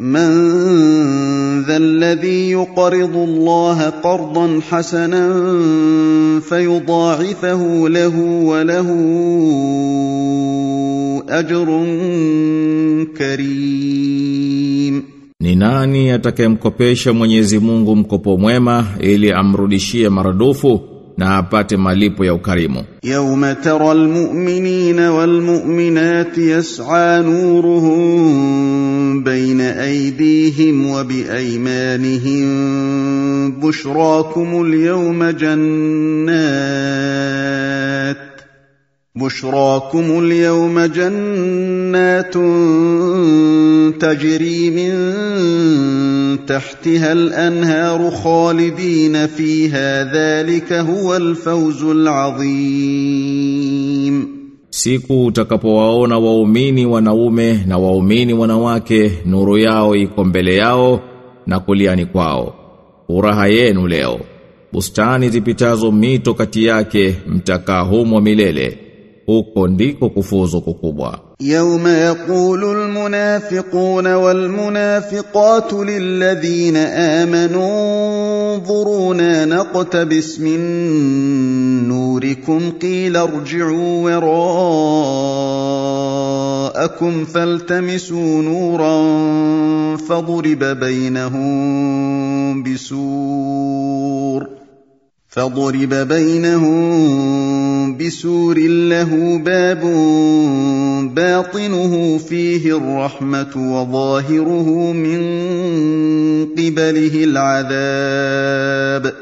من ذا الذي يقرض الله قرضا حسنا فيضاعفه له وله اجر كريم Ni nani atakayemkopesha Mwenyezi Mungu mkopo mwema ili amrudishie maradufu na apate malipo ya ukarimu. Yauma taral mu'minina wal mu'minati yas'a nuruhum baina aydihim wa bi aymanihim bushrakumul yawma jannat بشراكم اليوم جنات تجري من تحتها الانهار خالدين فيها ذلك هو الفوز العظيم Siku utakapowaona waumini wanaume na waumini wanawake nuru yao iko mbele yao na kuliani kwao. Furaha yenu leo. Bustani zipitazo mito kati yake mtakaa humo milele. Huko ndiko kufuzu kukubwa. يوم يقول المنافقون والمنافقات للذين امنوا انظرونا نقتبس من نوركم قيل ارجعوا وراءكم فالتمسوا نورا فضرب بينهم بسور فضرب بينهم بسور له باب باطنه فيه الرحمه وظاهره من قبله العذاب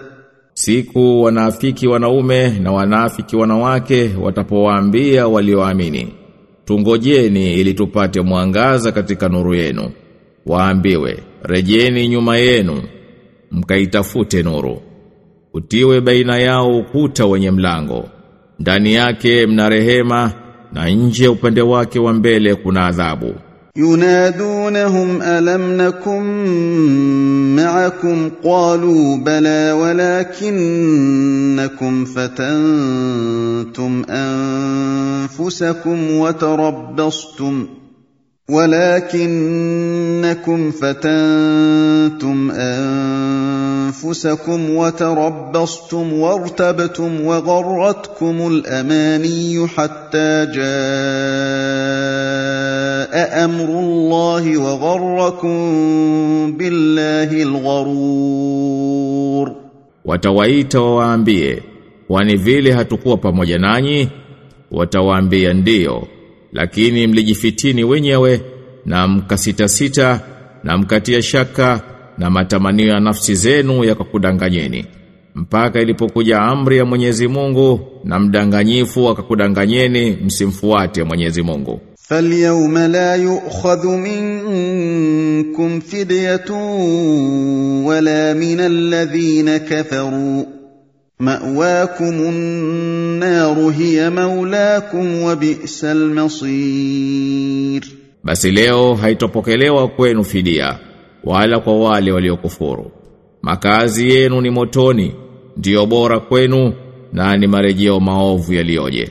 Siku wanafiki wanaume na wanafiki wanawake watapowaambia walioamini. Tungojeni ili tupate mwangaza katika nuru yenu. Waambiwe, rejeni nyuma yenu, mkaitafute nuru. Utiwe baina yao ukuta wenye mlango. Ndani yake mna rehema na nje upande wake wa mbele kuna adhabu. ينادونهم الم نكن معكم قالوا بلى ولكنكم فتنتم انفسكم وتربصتم ولكنكم فتنتم أنفسكم وتربصتم وارتبتم وغرتكم الأماني حتى جاء أمر الله وغركم بالله الغرور. Watawaita wawaambie, kwani vile hatukuwa pamoja nanyi? Watawaambia ndiyo, lakini mlijifitini wenyewe na mkasita sita na mkatia shaka na matamanio ya nafsi zenu yakakudanganyeni. Mpaka ilipokuja amri ya Mwenyezi Mungu na mdanganyifu akakudanganyeni msimfuate Mwenyezi Mungu. فاليوم لا يؤخذ منكم فدية ولا من الذين كفروا مأواكم النار هي مولاكم وبئس المصير Basi leo haitopokelewa kwenu fidia wala kwa wale waliokufuru. Makazi yenu ni motoni, ndiyo bora kwenu na ni marejeo maovu yaliyoje.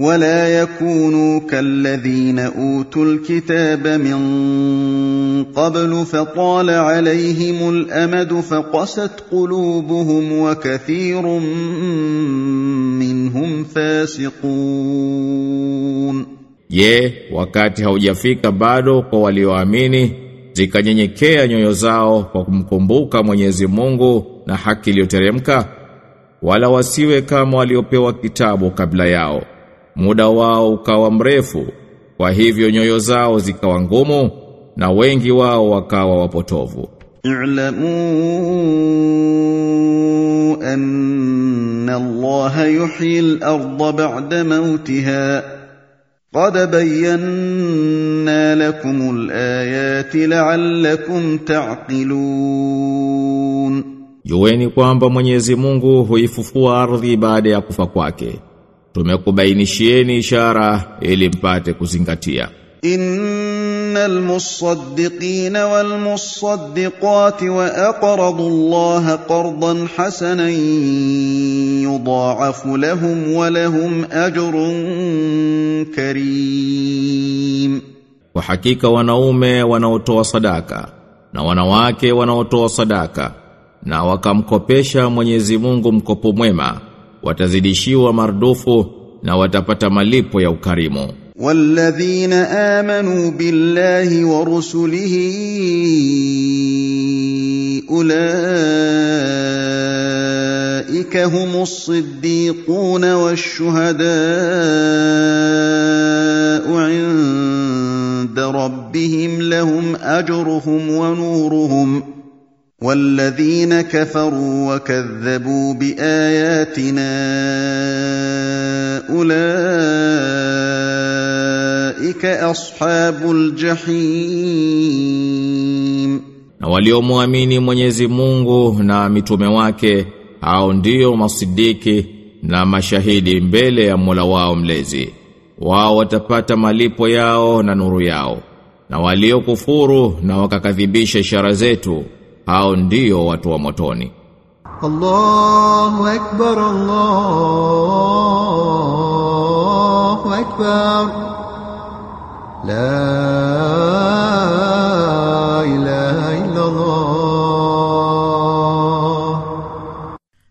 ولا يكونوا كالذين أوتوا الكتاب من قبل فطال عليهم الأمد فقست قلوبهم وكثير منهم فاسقون Je, wakati haujafika bado kwa walioamini zikanyenyekea nyoyo zao kwa kumkumbuka Mwenyezi Mungu na haki iliyoteremka wala wasiwe kama waliopewa kitabu kabla yao muda wao ukawa mrefu kwa hivyo nyoyo zao zikawa ngumu na wengi wao wakawa wapotovu. I'lamu anna Allah yuhyi al-ardha ba'da mawtiha. Qad bayyana lakum al-ayati la'allakum ta'qilun. Yoweni kwamba Mwenyezi Mungu huifufua ardhi baada ya kufa kwake. Tumekubainishieni ishara ili mpate kuzingatia. Innal musaddiqina wal musaddiqati wa aqradu Allah qardan hasanan yudha'afu lahum wa lahum ajrun karim. Kwa hakika wanaume wanaotoa sadaka na wanawake wanaotoa sadaka na wakamkopesha Mwenyezi Mungu mkopo mwema watazidishiwa mardufu na watapata malipo ya ukarimu. والذين امنوا بالله ورسله اولئك هم الصديقون والشهداء عند ربهم لهم اجرهم ونورهم والذين كفروا وكذبوا باياتنا اولئك اصحاب الجحيم Na waliomwamini Mwenyezi Mungu na mitume wake hao ndio masidiki na mashahidi mbele ya Mola wao mlezi. Wao watapata malipo yao na nuru yao. Na waliokufuru na wakakadhibisha ishara zetu hao ndio watu wa motoni. Allahu akbar Allahu akbar. La ilaha illa Allah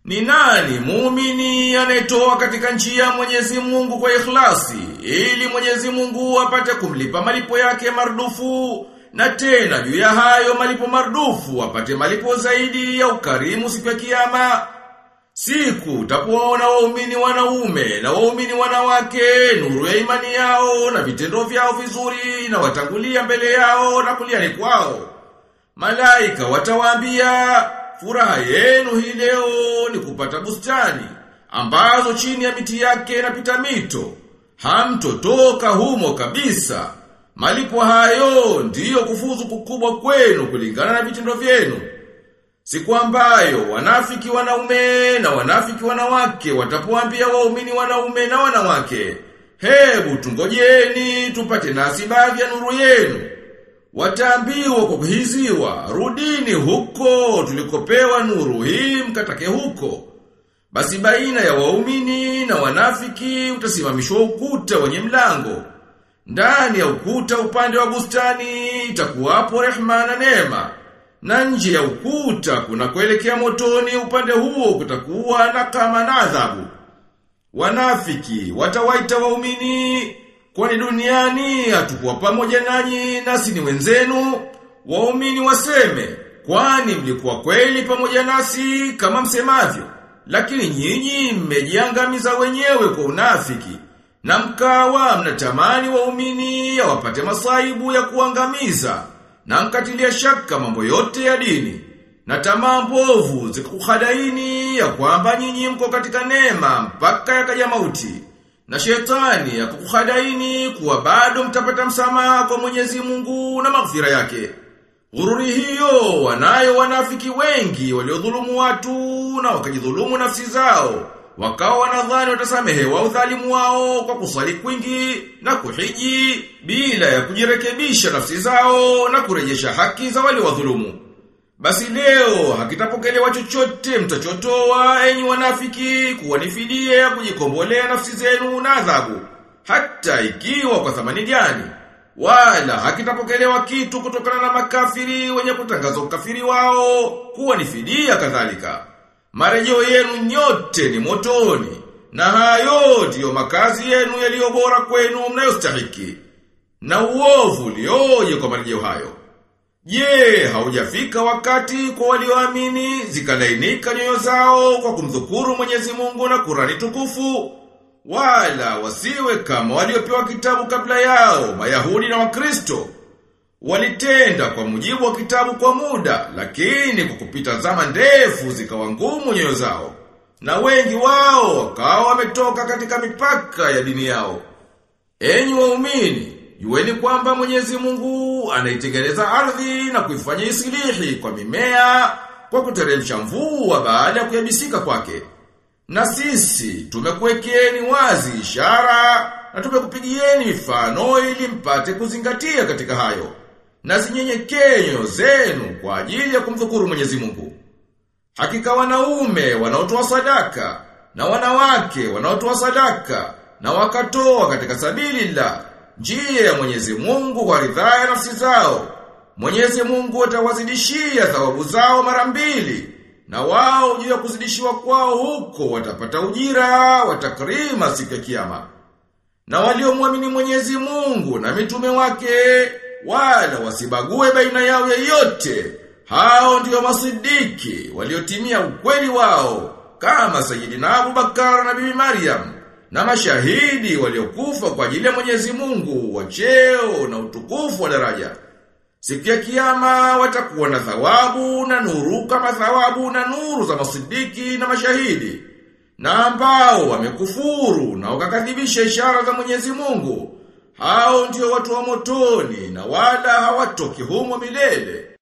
Ni nani muumini anayetoa katika nchi ya Mwenyezi Mungu kwa ikhlasi ili Mwenyezi Mungu apate kumlipa malipo yake marudufu na tena juu ya hayo malipo mardufu wapate malipo zaidi ya ukarimu siku ya kiyama Siku utapoona waumini wanaume na waumini wanawake nuru ya imani yao na vitendo vyao vizuri na watangulia mbele yao na kuliani kwao Malaika watawaambia furaha yenu hii leo ni kupata bustani ambazo chini ya miti yake inapita mito. Hamtotoka humo kabisa. Malipo hayo ndiyo kufuzu kukubwa kwenu kulingana na vitendo vyenu. Siku ambayo wanafiki wanaume na wanafiki wanawake watapoambia waumini wanaume na wanawake, hebu tungojeni tupate nasi baadhi ya nuru yenu. Wataambiwa kwa kuhiziwa, rudini huko tulikopewa nuru hii mkatake huko. Basi baina ya waumini na wanafiki utasimamishwa ukuta wenye mlango. Ndani ya ukuta upande wa bustani itakuwapo rehma na neema. Na nje ya ukuta kuna kuelekea motoni upande huo kutakuwa na kama na adhabu. Wanafiki watawaita waumini kwani duniani hatukuwa pamoja nanyi nasi ni wenzenu. Waumini waseme kwani mlikuwa kweli pamoja nasi kama msemavyo. Lakini nyinyi mmejiangamiza wenyewe kwa unafiki. Na mkawa mnatamani waumini wapate masaibu ya kuangamiza. Na mkatilia shaka mambo yote ya dini. Na tamaa mbovu zikukhadaini ya kwamba nyinyi mko katika neema mpaka yakaja mauti. Na shetani ya kukukhadaini kuwa bado mtapata msamaha kwa Mwenyezi Mungu na maghfira yake. Ghururi hiyo wanayo wanafiki wengi waliodhulumu watu na wakajidhulumu nafsi zao. Wakawa wanadhani watasamehewa udhalimu wao kwa kusali kwingi na kuhiji bila ya kujirekebisha nafsi zao na kurejesha haki za wale wadhulumu. Basi leo hakitapokelewa chochote mtachotoa enyi wanafiki kuwa ni fidia ya kujikombolea nafsi zenu na adhabu. Hata ikiwa kwa thamani gani. Wala hakitapokelewa kitu kutokana na makafiri wenye kutangaza ukafiri wao kuwa ni fidia kadhalika. Marejeo yenu nyote ni motoni. Na hayo ndiyo makazi yenu yaliyo bora kwenu mnayostahiki. Na uovu lioje kwa marejeo hayo. Je, haujafika wakati kwa walioamini zikalainika nyoyo zao kwa kumdhukuru Mwenyezi Mungu na Kurani tukufu? Wala wasiwe kama waliopewa kitabu kabla yao, Mayahudi na Wakristo. Walitenda kwa mujibu wa kitabu kwa muda, lakini kwa kupita zama ndefu zikawa ngumu nyoyo zao. Na wengi wao wakawa wametoka katika mipaka ya dini yao. Enyi waumini, Jueni kwamba Mwenyezi Mungu anaitengeneza ardhi na kuifanya isilihi kwa mimea kwa kuteremsha mvua baada ya kuyabisika kwake. Na sisi tumekuwekeni wazi ishara na tumekupigieni mifano ili mpate kuzingatia katika hayo. Na zinyenyekee nyoyo zenu kwa ajili ya kumdhukuru Mwenyezi Mungu. Hakika wanaume wanaotoa sadaka na wanawake wanaotoa sadaka na wakatoa katika sabili la njia ya Mwenyezi Mungu kwa ridhaa nafsi zao. Mwenyezi Mungu atawazidishia thawabu zao mara mbili na wao juu ya kuzidishiwa kwao huko watapata ujira watakrima siku ya kiyama. Na waliomwamini Mwenyezi Mungu na mitume wake wala wasibague baina yao yeyote. Hao ndio masidiki waliotimia ukweli wao kama Sayyidina Abu Bakar na Bibi Maryam na mashahidi waliokufa kwa ajili ya Mwenyezi Mungu wa cheo na utukufu wa daraja. Siku ya kiyama watakuwa na thawabu na nuru kama thawabu na nuru za masidiki na mashahidi. Na ambao wamekufuru na wakakadhibisha ishara za Mwenyezi Mungu. Hao ndio watu wa motoni na wala hawatoki humo milele.